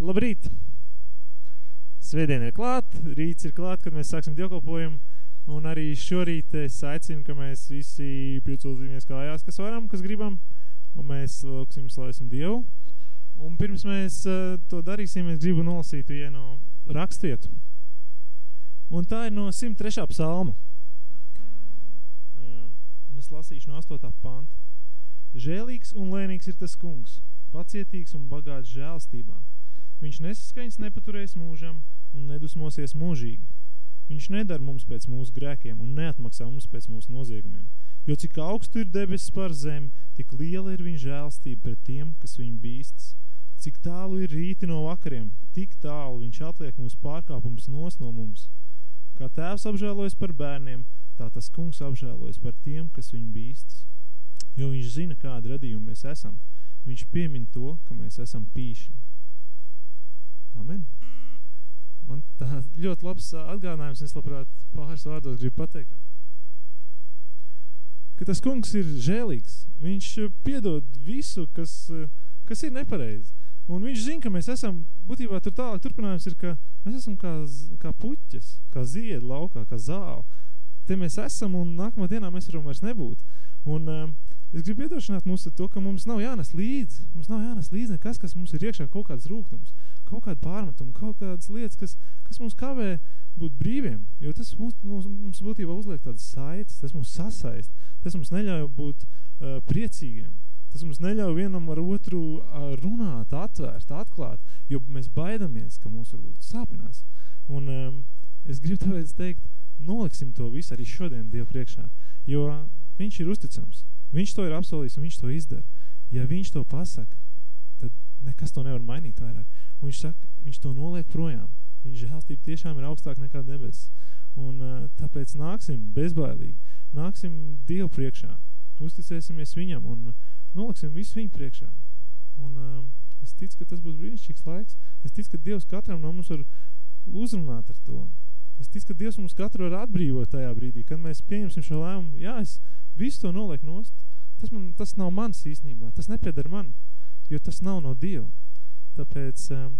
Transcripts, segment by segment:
Labrīt! Svētdien ir klāt, rīts ir klāt, kad mēs sāksim dievkalpojumu. Un arī šorīt es aicinu, ka mēs visi piecūzīmies kājās, kas varam, kas gribam. Un mēs lūksim, slavēsim Dievu. Un pirms mēs uh, to darīsim, es gribu nolasīt vienu rakstvietu. Un tā ir no 103. psalma. Un es lasīšu no 8. panta. Žēlīgs un lēnīgs ir tas kungs, pacietīgs un bagāts žēlstībā Viņš nesaskaņas nepaturēs mūžam un nedusmosies mūžīgi. Viņš nedara mums pēc mūsu grēkiem un neatmaksā mums pēc mūsu noziegumiem. Jo cik augstu ir debesis par zemi, tik liela ir viņa žēlstība pret tiem, kas viņu bīstas. Cik tālu ir rīti no vakariem, tik tālu viņš atliek mūsu pārkāpums nos no mums. Kā tēvs apžēlojas par bērniem, tā tas kungs apžēlojas par tiem, kas viņu bīstas. Jo viņš zina, kāda radījuma mēs esam. Viņš piemin to, ka mēs esam pīšļi. Amen. Man tā ļoti labs atgādinājums, es labprāt pāris vārdos gribu pateikt. Ka tas kungs ir žēlīgs. Viņš piedod visu, kas, kas ir nepareizi. Un viņš zina, ka mēs esam, būtībā tur tālāk turpinājums ir, ka mēs esam kā, kā puķes, kā ziedi laukā, kā zāli. Te mēs esam un nākamā dienā mēs varam vairs nebūt. Un um, es gribu iedošanāt mums to, ka mums nav jānes līdzi. Mums nav jānes līdzi nekas, kas mums ir iekšā kaut kāds rūgtums kaut kādu pārmetumu, kaut kādas lietas, kas, kas mums kavē būt brīviem, jo tas mums, mums, mums būtībā uzliek tādas saites, tas mums sasaist, tas mums neļauj būt uh, priecīgiem, tas mums neļauj vienam ar otru uh, runāt, atvērt, atklāt, jo mēs baidamies, ka mūs varbūt sāpinās. Un um, es gribu tāpēc teikt, noliksim to visu arī šodien Dievu priekšā, jo viņš ir uzticams, viņš to ir apsolījis un viņš to izdara. Ja viņš to pasaka, tad nekas to nevar mainīt vairāk. Un viņš saka, viņš to noliek projām. Viņš žēlstība tiešām ir augstāk nekā debesis. Un uh, tāpēc nāksim bezbailīgi, nāksim Dievu priekšā, uzticēsimies viņam un noliksim visu viņu priekšā. Un uh, es ticu, ka tas būs brīnišķīgs laiks. Es ticu, ka Dievs katram no mums var uzrunāt ar to. Es ticu, ka Dievs mums katru var atbrīvot tajā brīdī, kad mēs pieņemsim šo lēmumu. Jā, es visu to nolieku nost. Tas, man, tas nav mans īstenībā. Tas nepiedar man, jo tas nav no Dieva. Tāpēc um,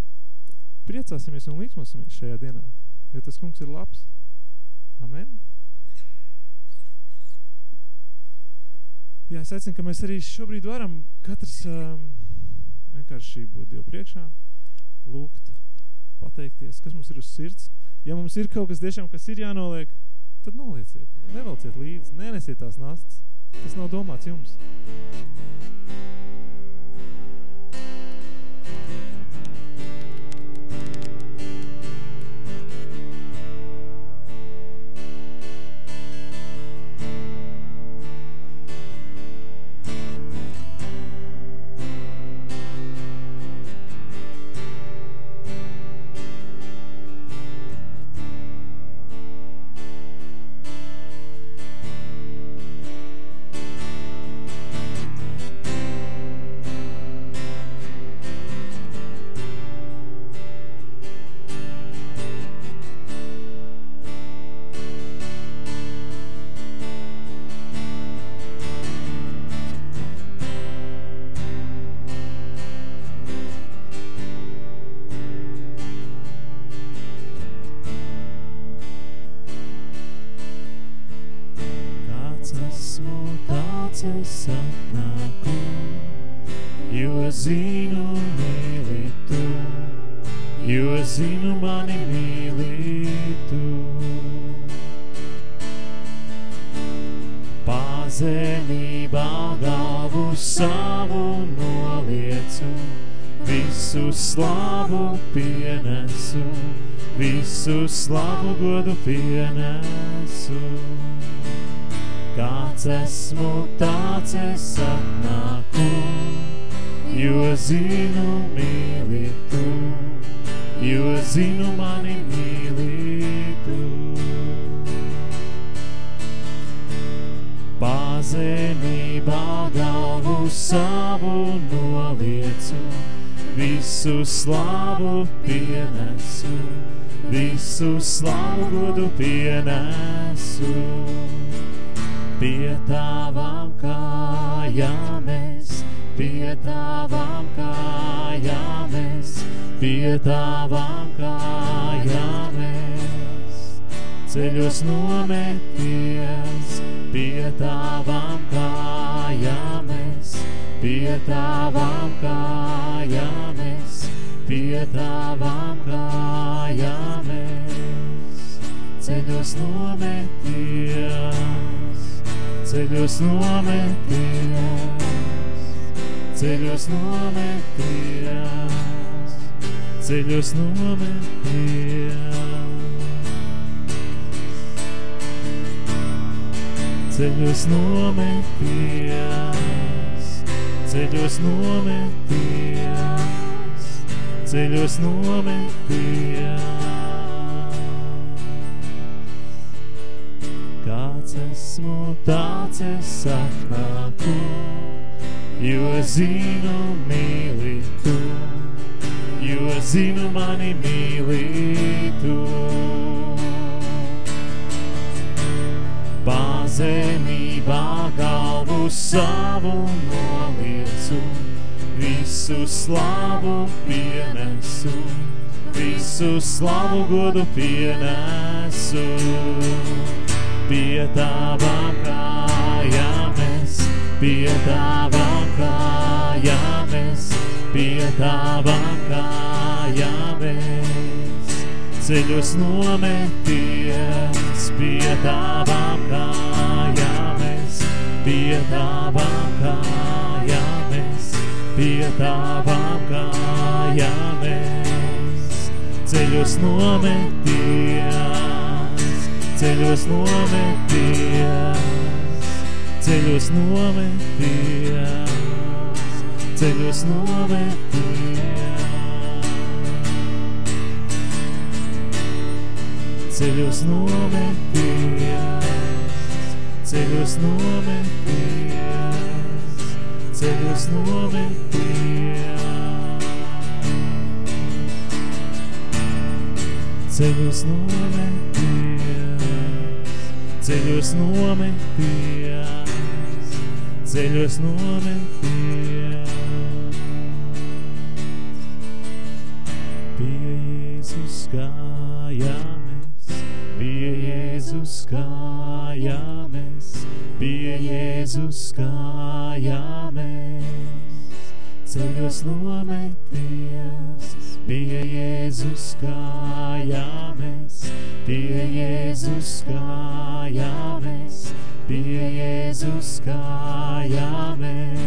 priecāsimies un līksmosimies šajā dienā, jo tas kungs ir labs. Amen. Jā, es aicinu, ka mēs arī šobrīd varam katrs um, vienkārši būt Dievu priekšā, lūgt, pateikties, kas mums ir uz sirds. Ja mums ir kaut kas tiešām, kas ir jānoliek, tad nolieciet, nevelciet līdzi, nenesiet tās nastas. Tas nav domāts jums. Kāds esmu, tāds es atnāku, jo zinu mīli tu, jo zinu mani mīli tu. Pazemībā galvu savu noliecu, visu slavu pienesu visu slavu godu pienesu. Pie tavām kājām es, pie tavām kājām es, pie tavām kājām es. Ceļos nometies pie tavām kājām es, pie tavām kājām es, pie tavām kājām es. Ceļos nometies, ceļos nometies, ceļos nometies, ceļos nometies. Ceļos nometies, ceļos nometies, ceļos nometies. Kāds esmu, tāds es atnāku, jo zinu mīli tu, jo zinu mani mīli tu. Pazemībā galvu savu noliecu, visu slavu pienesu, visu slavu godu pienesu pie tavām kājām es, pie tavām kājām es, pie tavām kājām es. Ceļos nometies pie tavām kājām es, pie tavām kājām es, pie tavām kājām es. Ceļos nometies ceļos nometies, ceļos nometies, ceļos nometies. Ceļos nometies, ceļos nometies, ceļos nometies. Ceļos nometies, nometies, ceļos nometies. Pie Jēzus kājāmies, pie Jēzus kājāmies, pie Jēzus kājāmies. Ceļos nometies, pie Jēzus kājāmies, pie Jēzus kājāmies, pie Jēzus kājāmies.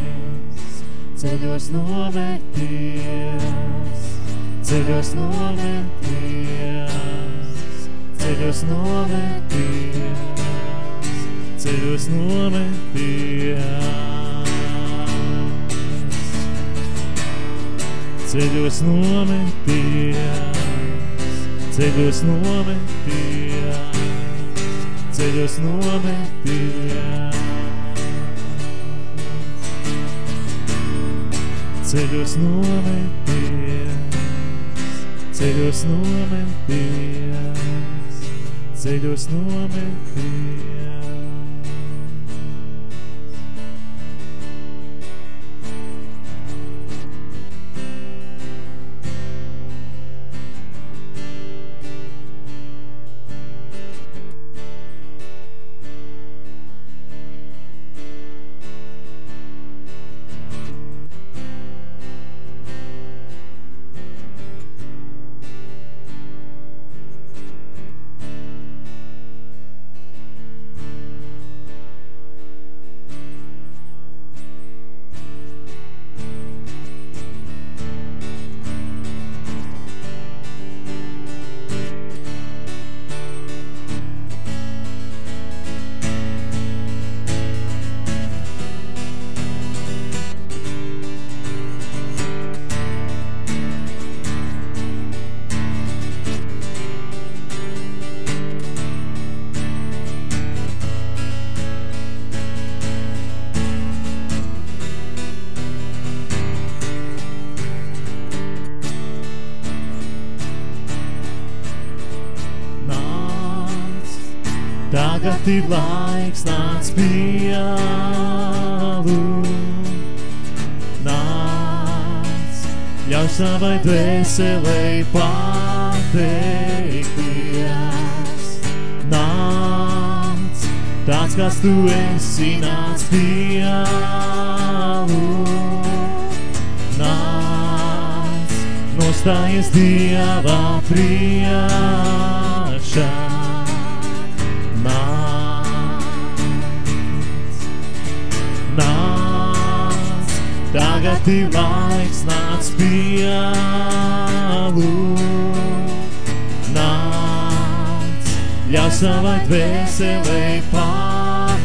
Ceļos nometies, ceļos nometies, ceļos nometies, ceļos nometies. Ceļos nometies, ceļos nometies, ceļos nometies. Ceļos nometies, ceļos nometies, ceļos nometies. Tagad ir laiks nāc pielu. Nāc, ļauj savai dvēselei pateikties. Nāc, tāds, kas tu esi, nāc dielu. Nāc, nostājies Dievā priekšā. Ir laiks, nāc pielu. Nāc, ļauj savai dvēselei pateikties.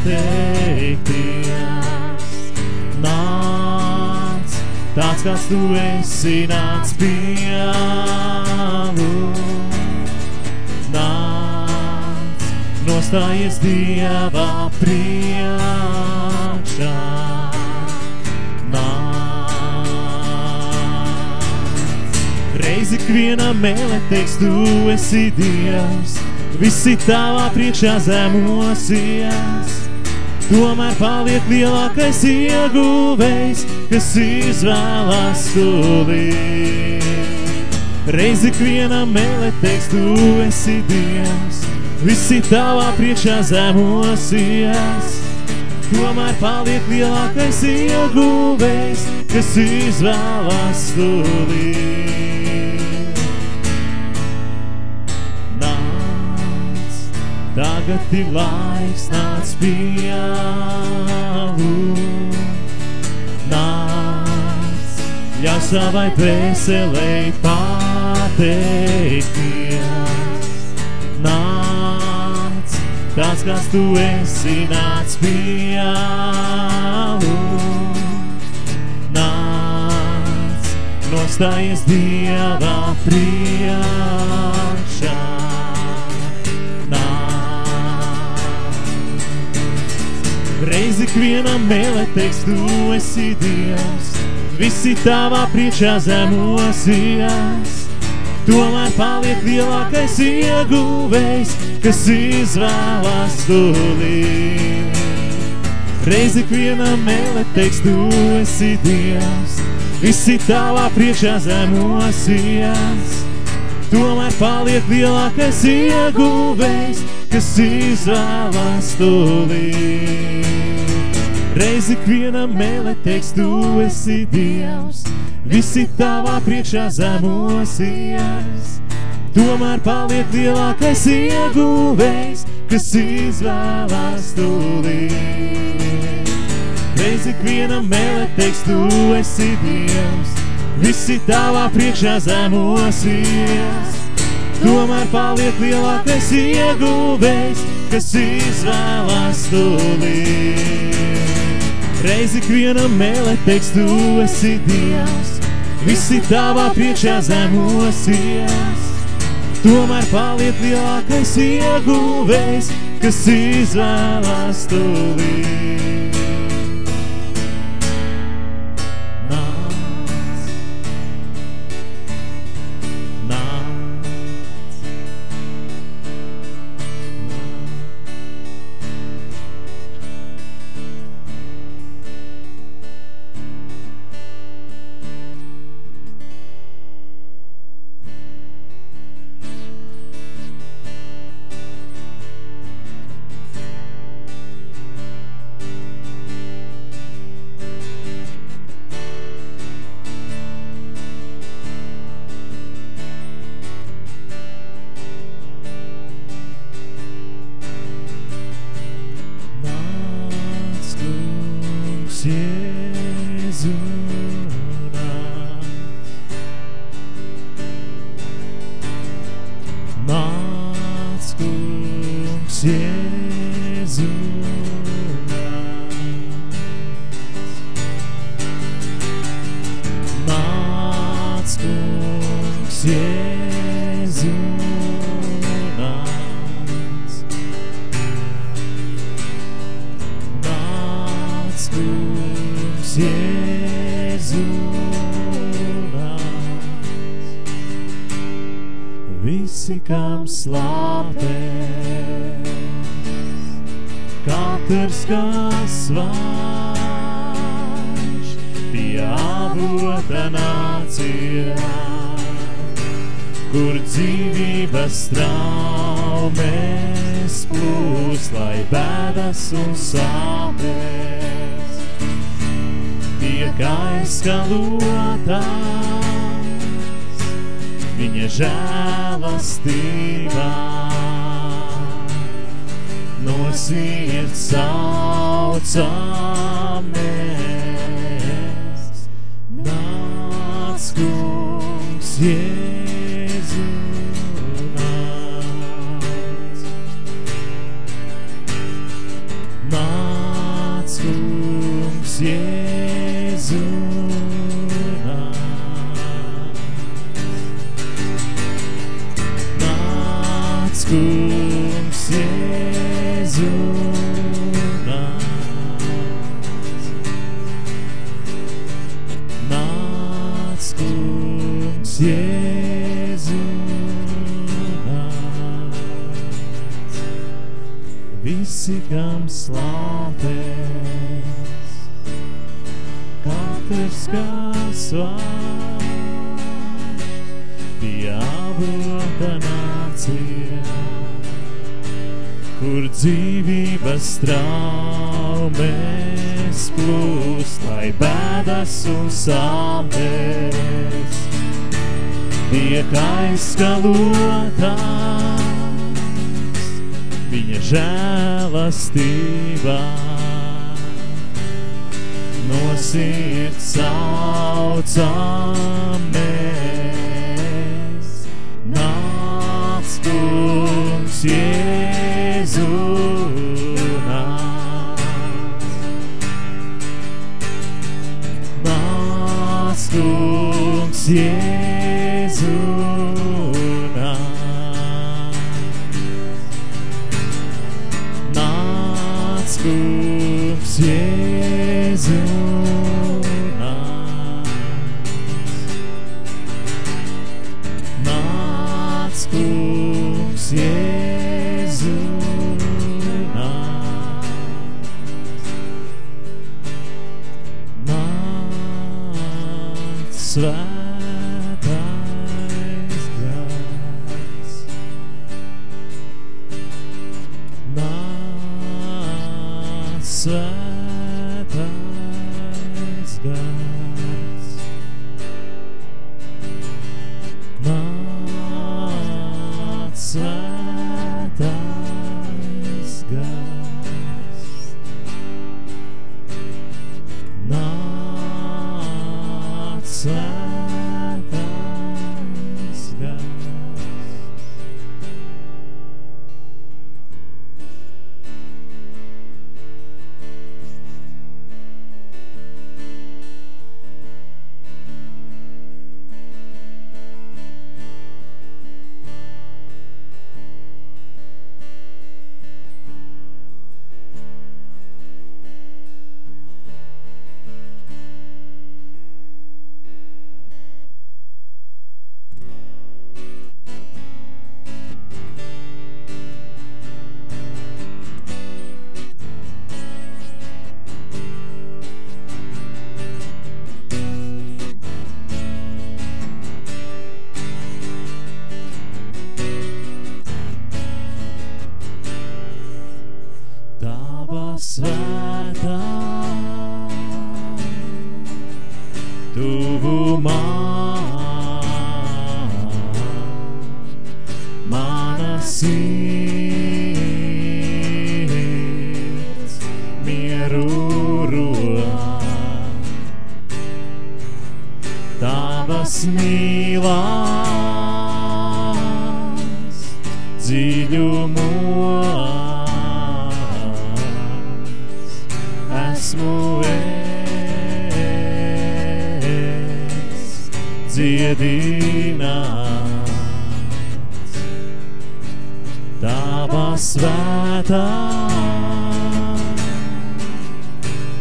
Nāc, tāds, kas tu esi, nāc pielu. Nāc, nostājies Dievā priekšā. Mēle teiks, tu esi Dievs, visi tavā priekšā zemosies. Tomēr paliek lielākais ieguvējs, kas izvēlās tūlīt. Reiz ikviena mēle teiks, tu esi Dievs, visi tavā priekšā zemosies. Tomēr paliek lielākais ieguvējs, kas izvēlās tūlīt. Tagad ir laiks, nāc pielu. Nāc, ļauj savai dvēselei pateikties. Nāc, tāds, kas tu esi, nāc pielu. Nāc, nostājies Dievā priekšā. Reiz ikviena mēle teiks, tu esi Dievs, visi tavā priekšā zemosies. Tomēr paliek lielākais ieguvējs, kas izvēlās tūlīt. Reiz ikviena mēle teiks, tu esi Dievs, visi tavā priekšā zemosies. Tomēr paliek lielākais ieguvējs, kas izvēlās tūlīt. Reiz ikviena mēle teiks, tu esi Dievs, visi tavā priekšā zemosies. Tomēr paliek lielākais ieguvējs, kas izvēlās tūlīt. Reiz ikviena mēle teiks, tu esi Dievs, visi tavā priekšā zemosies. Tomēr paliek lielākais ieguvējs, kas izvēlās tūlīt. Reiz ikviena mēle teiks, tu esi Dievs, visi tavā priekšā zemosies. Tomēr paliek lielākais ieguvējs, kas izvēlās tūlīt. Nāc, Jēzu, kas vājš, pie avota nācija, kur dzīvības traumes plūs, lai bēdas un sāpes tiek aizskalotas viņa žēlastībā no sirds saucamies. Dzīvības traumes plūst, lai bēdas un sāpes tiek aizskalotas viņa žēlastībā. No sirds saucamies, nāc kungs Jēzu nāc. Nāc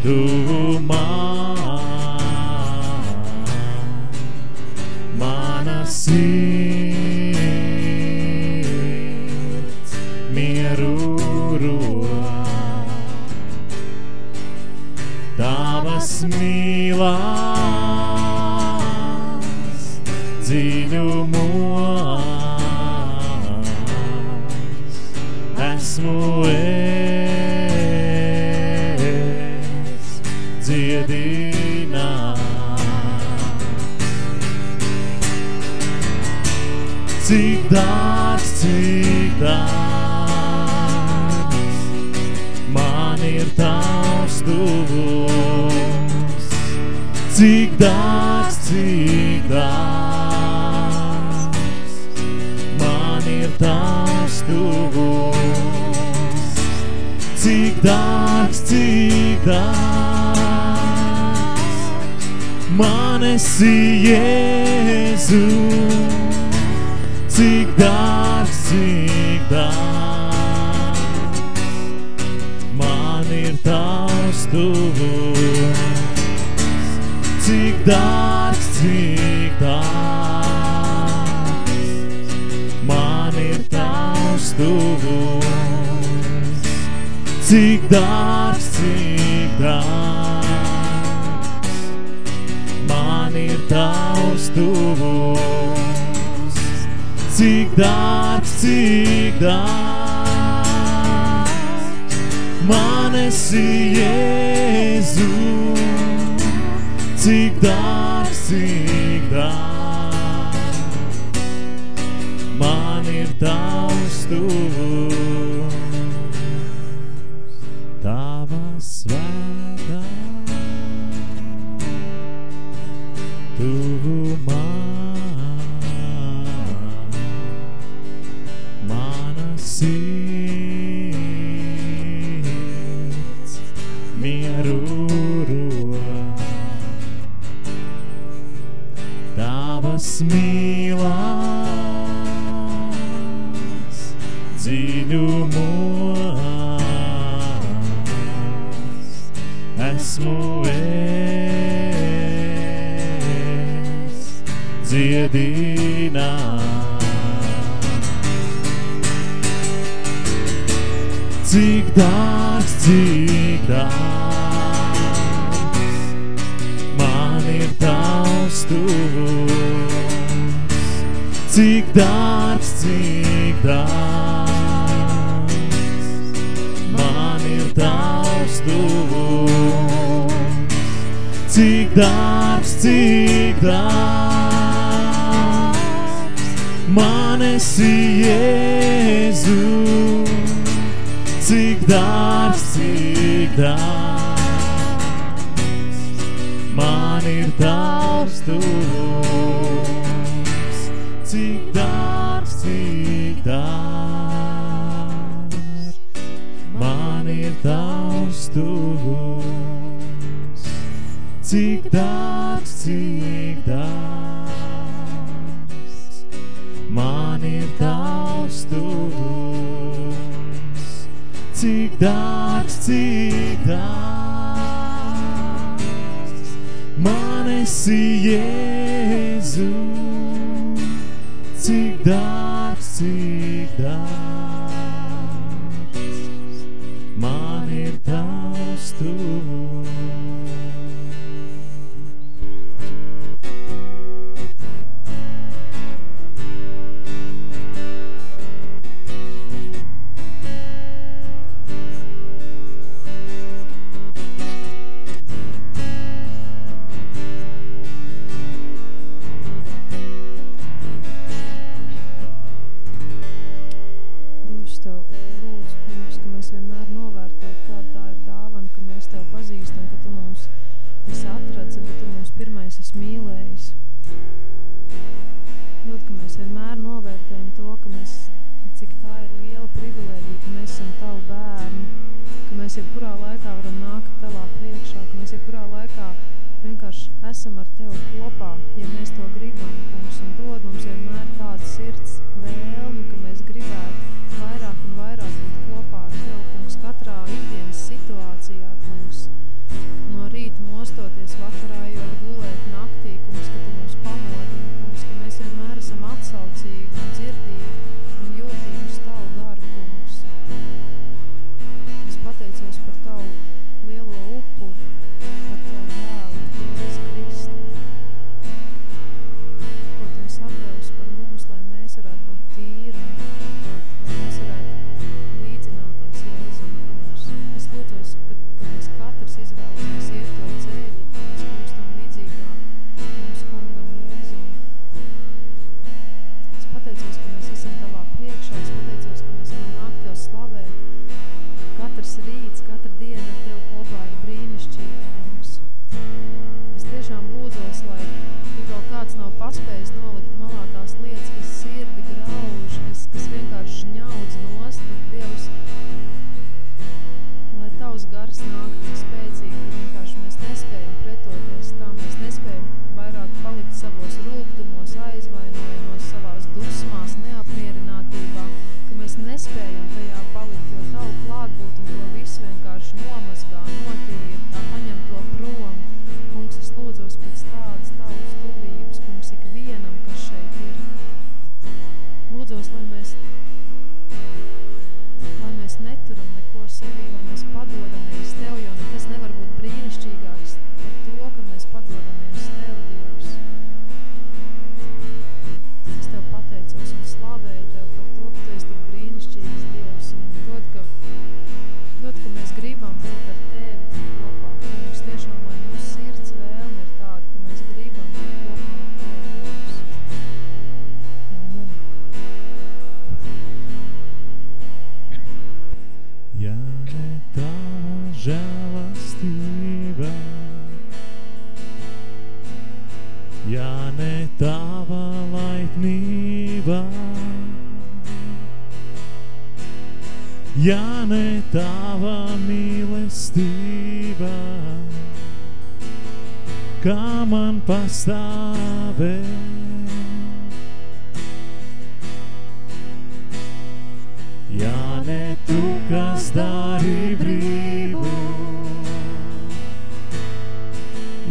do mar. man esi Jēzu, cik dārgs, cik dārgs, man ir tavs tuvums, cik dārgs, cik dārgs, man ir tavs tuvums, cik dārgs. dāvā. Man esi Jēzus. see. draugs, man ir tavs tuvums, cik dārgs, cik dārgs, man ir tavs tuvums, cik dārgs, cik dārgs, man ir tavs tuvums, cik dārgs esi tas, man esi Jēzus. Pastāvēt? Ja ne tu, kas dari brīvu,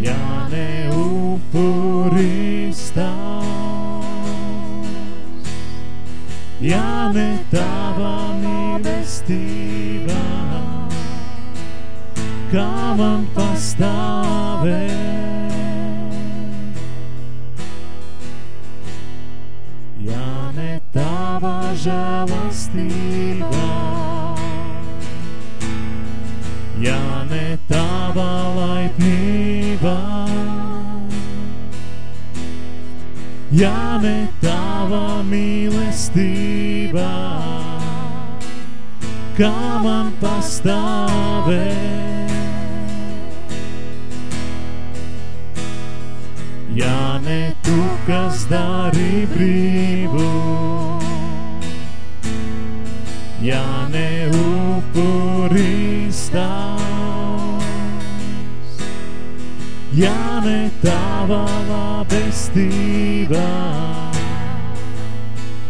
ja ne upuris tavs, ja ne tava mīlestība, kā man pastāvēt? Tava žēlastība, ja ne tava laipnība, ja ne tava mīlestība, kā man pastāvēt? Ja ne tu, kas dari brīvu, upuris tavs, ja ne tava labestība,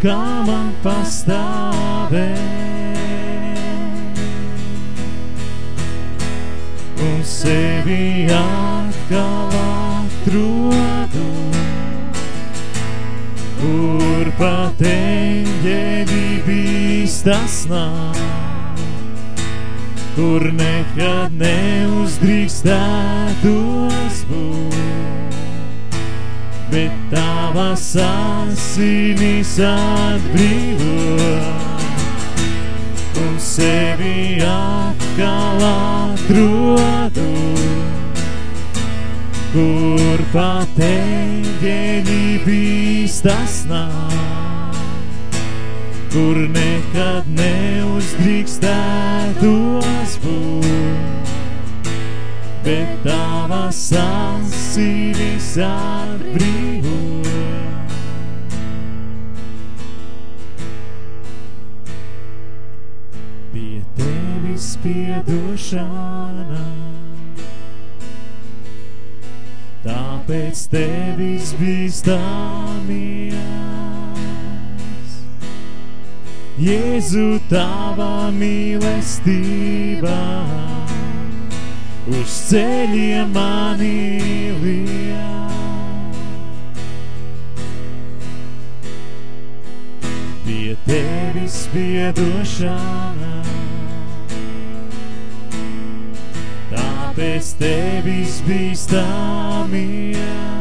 kā man pastāvēt? Un sevi atkal atrodu, kur pat eņģeļi bīstas nāk, kur nekad neuzdrīkstētos būt, bet tavas asinis atbrīvo un sevi atkal atrodu, kur pat eņģeļi bīstas nāk, kur nekad neuzdrīkstētos būt, bet tavas asinis atbrīvo. Pie tevis piedošana, tāpēc tevis bīstamies. Jēzu tava mīlestība, uz ceļiem mani liek. Pie tevis piedošana, tāpēc tevis bīstamies.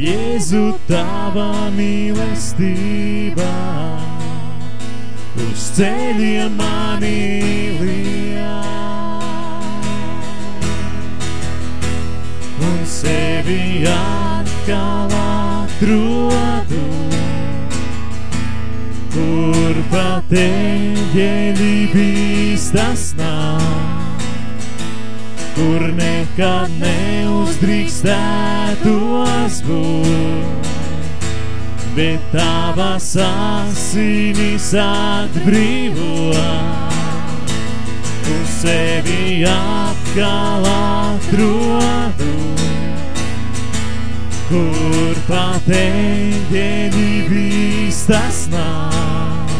Jēzu tava mīlestība, uz ceļiem mani liek. Un sevi atkal atrodu, kur pat eņģeļi bīstas nāk, kur nekad neuzdrīkstētos būt, bet tavas asinis atbrīvo, un sevi atkal atrodu, kur pat eņģeļi bīstas nāk,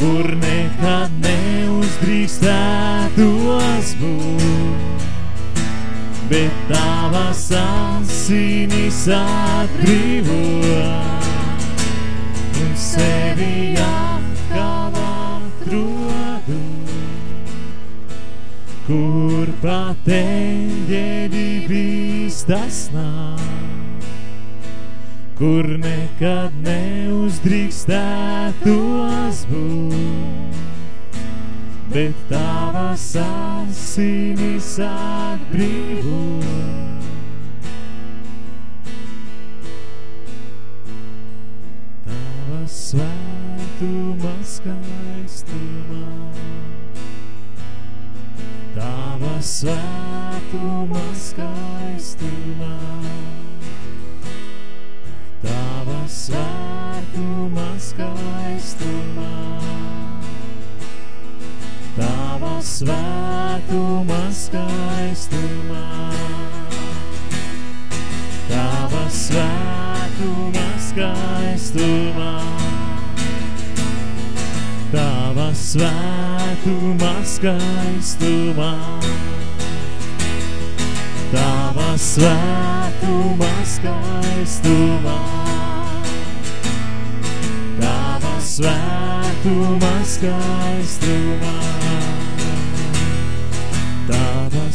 kur nekad neuzdrīkstētos būt, bet tavas asinīs atbrīvo un sevi atkal atrodu, kur pat eņģeļības tas nav, kur nekad neuzdrīkstētos būt, bet tā tavas asinis atbrīvo. Tavas svētuma skaistumā, Tavas svētuma skaistumā, Tavas svētuma skaistumā, svētumā skaistumā. Tava svētumā skaistumā. Tava svētumā skaistumā. Tava svētumā skaistumā. Tava svētumā skaistumā.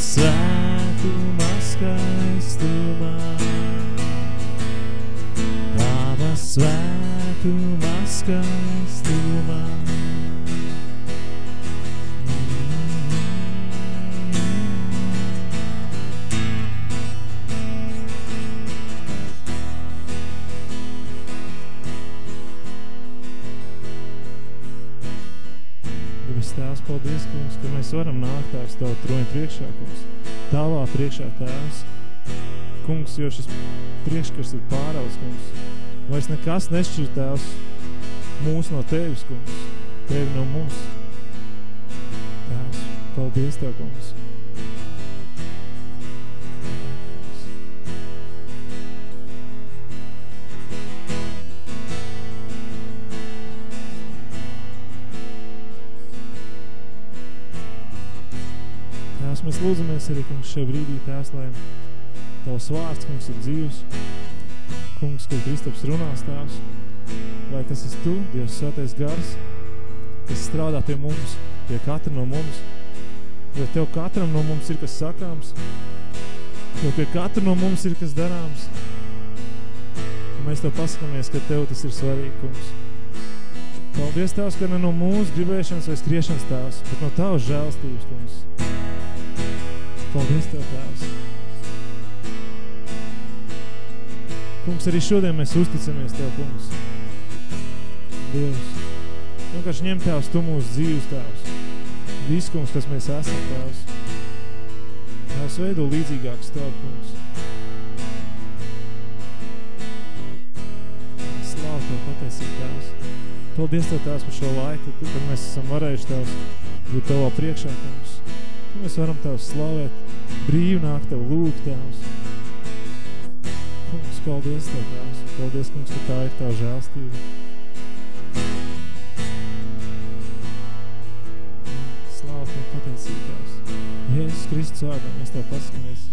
Tava svētumā skaistumā. Tava svētumā skaistumā. Debes Tēvs, paldies, kungs, ka mēs varam nākt tēvs Tavu troņu priekšā, kungs. Tavā priekšā, Tēvs. Kungs, jo šis priekškars ir pārauds, kungs. Vairs nekas nešķir, Tēvs, mūs no Tevis, kungs. Tevi no mums. Tēvs, paldies Tev, kungs. Lūdzamies arī, kungs, šajā brīdī, Tēvs, lai Tavs vārds, kungs, ir dzīvs. Kungs, kur Kristaps runās, Tēvs, lai tas esi Tu, Dievs svētais gars, kas strādā pie mums, pie katra no mums, jo Tev katram no mums ir kas sakāms, jo pie katra no mums ir kas darāms. Un mēs Tev pasakamies, ka Tev tas ir svarīgi, kungs. Paldies, Tēvs, ka ne no mūsu gribēšanas vai skriešanas, Tēvs, bet no Tavas žēlstības, kungs. Paldies Tev, Tēvs. Kungs, arī šodien mēs uzticamies Tev, kungs. Dievs, vienkārši ņem Tēvs Tu mūsu dzīves, Tēvs. Viss, kungs, kas mēs esam, Tēvs. Tēvs veido līdzīgāks Tev, kungs. Slāv Tev pateicīgi, Tēvs. Paldies Tev, Tēvs, par šo laiku, kad mēs esam varējuši, Tēvs, būt Tavā priekšā, kungs. Mēs varam Tev slavēt, brīvi nāk Tev lūgt, Tēvs. Kungs, paldies Tev, Tēvs. Paldies, kungs, ka tā ir Tava žēlstība. Slāv Tev pateicīgi, Tēvs. Jēzus Kristus vārdā mēs Tev pasakamies.